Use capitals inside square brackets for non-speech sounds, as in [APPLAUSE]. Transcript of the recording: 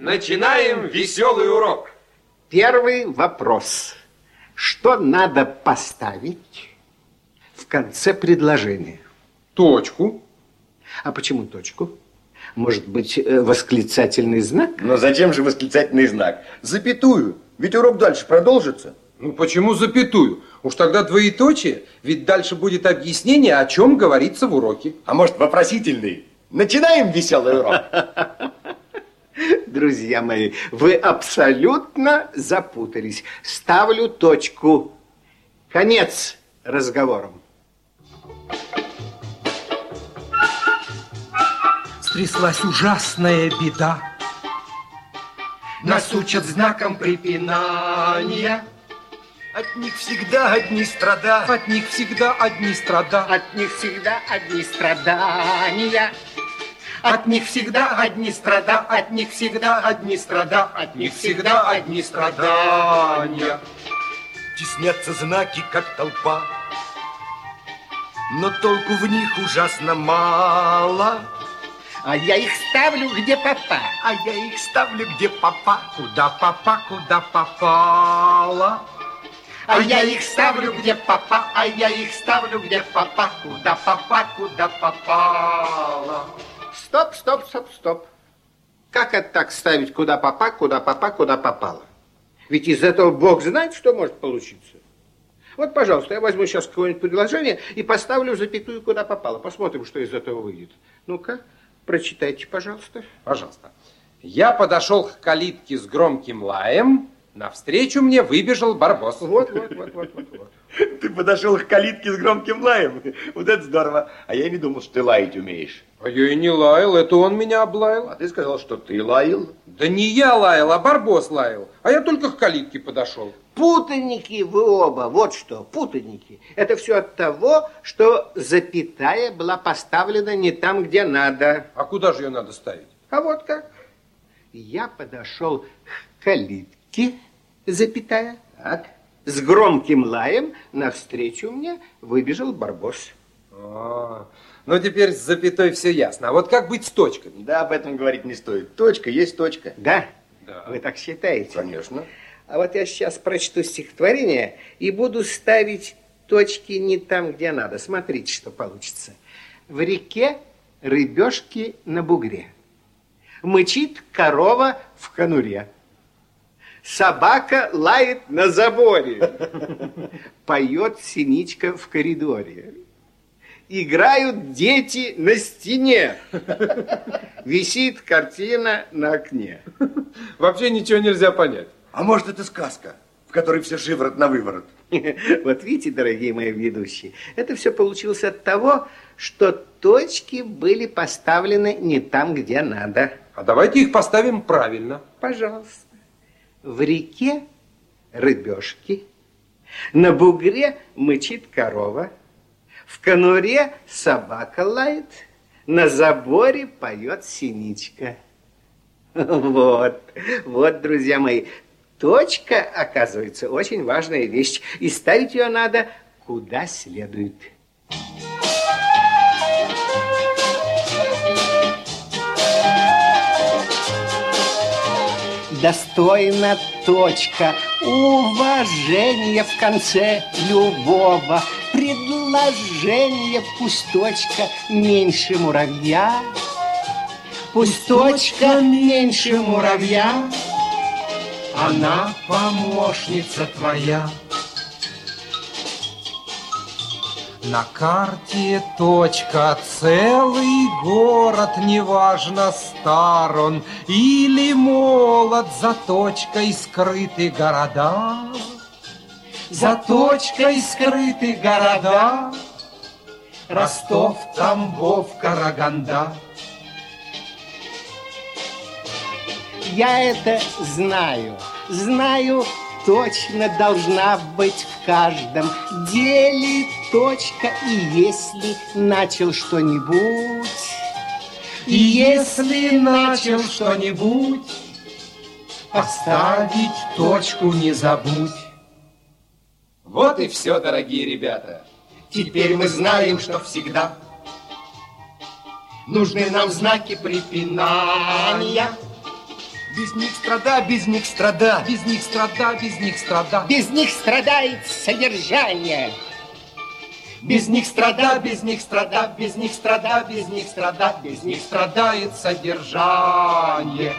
Начинаем веселый урок. Первый вопрос. Что надо поставить в конце предложения? Точку. А почему точку? Может быть, э, восклицательный знак? Но зачем же восклицательный знак? Запятую. Ведь урок дальше продолжится. Ну почему запятую? Уж тогда двоеточие, ведь дальше будет объяснение, о чем говорится в уроке. А может, вопросительный? Начинаем веселый урок. [LAUGHS] Друзья мои, вы абсолютно запутались. Ставлю точку. Конец разговорам. Стряслась ужасная беда. Нас учат знаком препинания. От них всегда одни страда. От них всегда одни страда. От них всегда одни страдания. От них всегда одни страда, от них всегда одни страда, от них всегда одни страдания. Теснятся знаки, как толпа, но толку в них ужасно мало. А я их ставлю где попа. А я их ставлю где попа. Куда попа, куда попало. А я их ставлю где попа, а я их ставлю где попа, куда попа, куда попало. Стоп, стоп, стоп, стоп. Как это так ставить куда попа, куда попа, куда попало? Ведь из этого Бог знает, что может получиться. Вот, пожалуйста, я возьму сейчас какое-нибудь предложение и поставлю запятую куда попало. Посмотрим, что из этого выйдет. Ну-ка, прочитайте, пожалуйста. Пожалуйста. Я подошел к калитке с громким лаем. Навстречу мне выбежал барбос. Вот, вот, вот, вот, вот, вот. Ты подошел к калитке с громким лаем. Вот это здорово. А я и не думал, что ты лаять умеешь. А я и не лаял, это он меня облаял. А ты сказал, что ты лаял. Да не я лаял, а барбос лаял. А я только к калитке подошел. Путаники вы оба, вот что, путаники. Это все от того, что запятая была поставлена не там, где надо. А куда же ее надо ставить? А вот как. Я подошел к калитке, запятая, Так. с громким лаем навстречу мне выбежал барбос. А, ну теперь с запятой все ясно. А вот как быть с точками? Да, об этом говорить не стоит. Точка есть точка. Да? Да. Вы так считаете? Конечно. А вот я сейчас прочту стихотворение и буду ставить точки не там, где надо. Смотрите, что получится. В реке рыбешки на бугре. Мычит корова в конуре. Собака лает на заборе. Поет синичка в коридоре. Играют дети на стене. Висит картина на окне. Вообще ничего нельзя понять. А может, это сказка, в которой все шиворот на выворот? Вот видите, дорогие мои ведущие, это все получилось от того, что точки были поставлены не там, где надо. А давайте их поставим правильно. Пожалуйста. В реке рыбешки, на бугре мычит корова, в конуре собака лает, на заборе поет синичка. [LAUGHS] Вот, вот, друзья мои, точка, оказывается, очень важная вещь, и ставить ее надо куда следует. Достойна точка уважения в конце любого предложения. Пусть точка меньше муравья, пусть точка меньше муравья, Она помощница твоя. На карте точка, целый город, неважно, стар он или молод, за точкой скрыты города. За точкой скрыты города, Ростов, Тамбов, Караганда. Я это знаю, знаю, точно должна быть в каждом деле точка. И если начал что-нибудь, И если начал что-нибудь, Поставить точку не забудь. Вот и все, дорогие ребята. Теперь мы знаем, что всегда Нужны нам знаки препинания Без них страда, без них страда. Без них страда, без них страда. Без них страдает содержание. Без них страда, без них страда, без них страда, без них страда, без них страдает содержание.